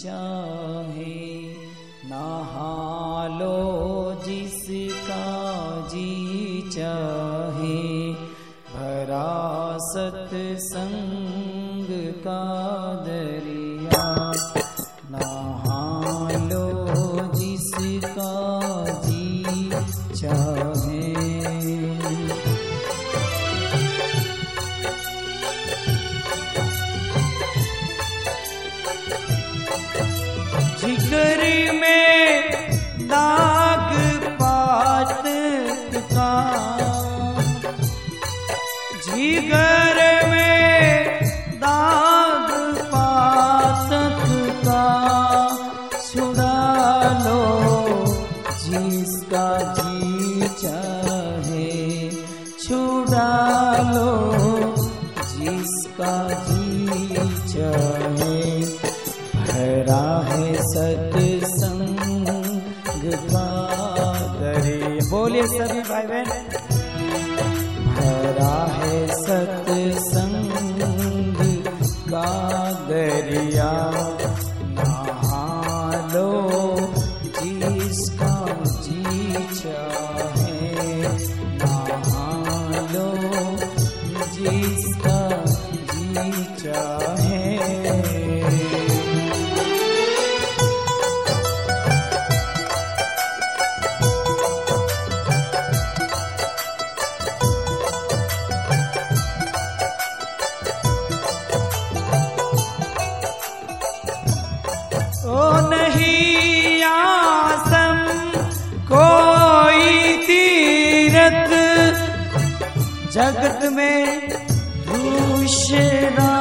चाहे नहा लो जिसका जी चाहे भरा सत्संग का जिगर में दाग पात का छुड़ा जिसका जी चाहे छुड़ा लो जिसका जी का जगत में दूसरा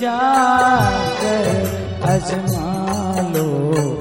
जाकर अजमा लो।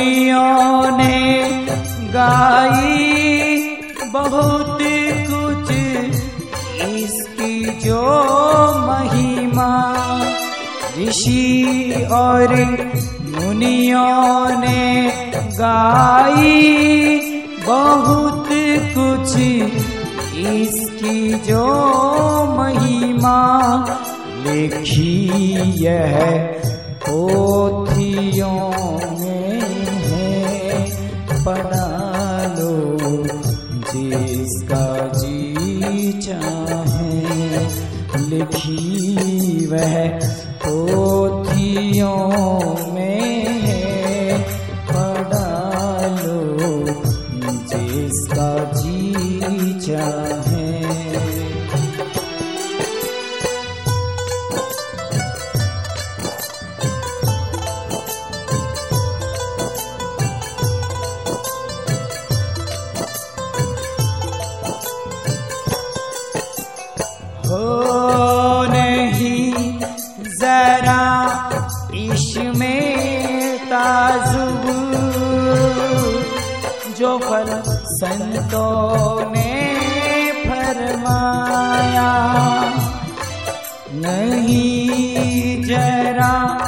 मुनियों ने गाई बहुत कुछ। इसकी जो महिमा, ऋषि और मुनियों ने गाई बहुत कुछ। इसकी जो महिमा लिखी यह पोथियों पढ़ा लो जिसका जी चाहे लिखी वह पोथियों इसमें जो फल संतों ने फरमाया। नहीं जरा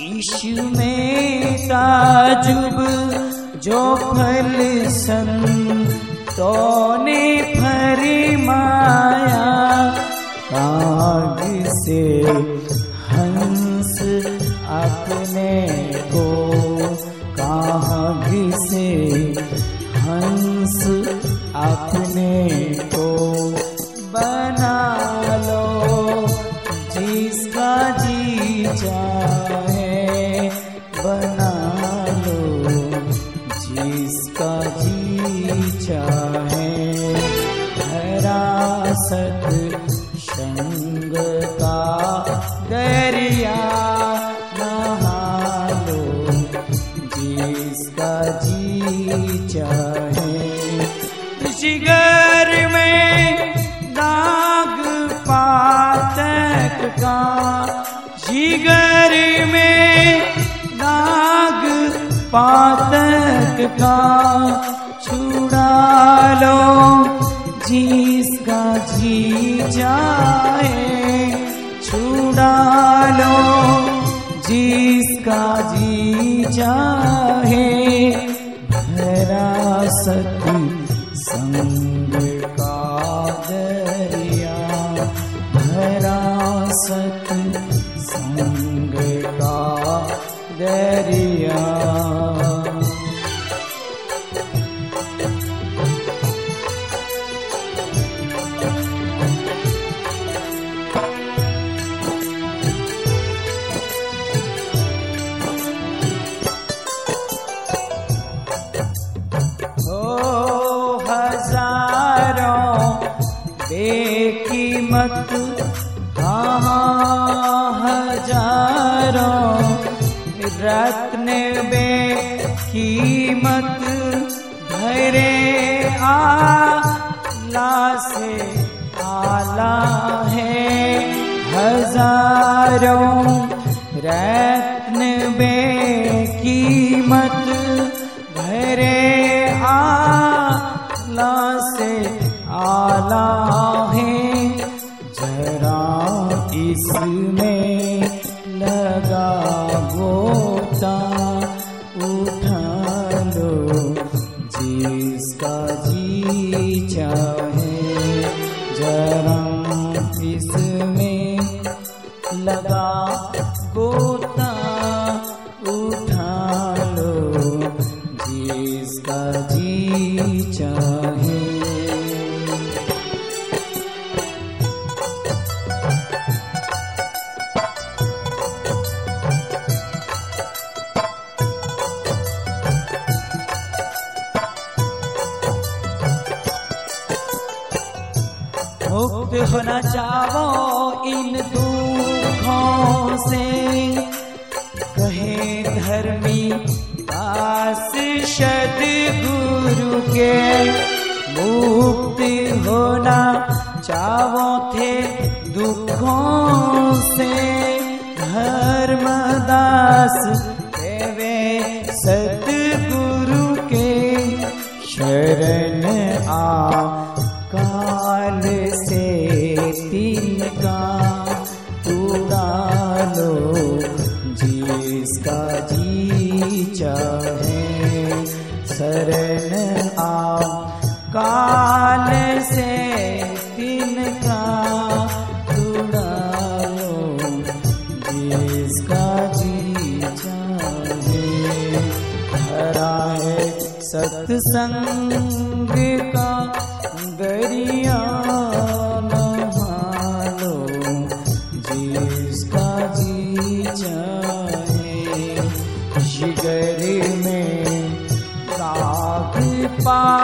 इसमें ताजुब, जो फल संतों ने फरमाया। काग से हंस अपने कहाँ घिसे हंस अपने को बना लो। जिसका जी चाहे बना लो। जिसका जी चाहे हरासत संग का जिगर में दाग पातक का छुड़ा लो, जिसका जी जाए छुड़ा लो, जिसका जी चाहे भरा सती बेकीमत हाँ हजारों रत्न बेकीमत भरे आला से आला है हजारों रत्न आला है जरा इसमें। मुक्त होना चाहो इन दुखों से। कहे धर्मी दास शद गुरु के, मुक्त होना चाहो थे दुखों से। धर्मदास सत्संग का दरिया नहालो जिसका जी चाहे जिगर में दाग पातक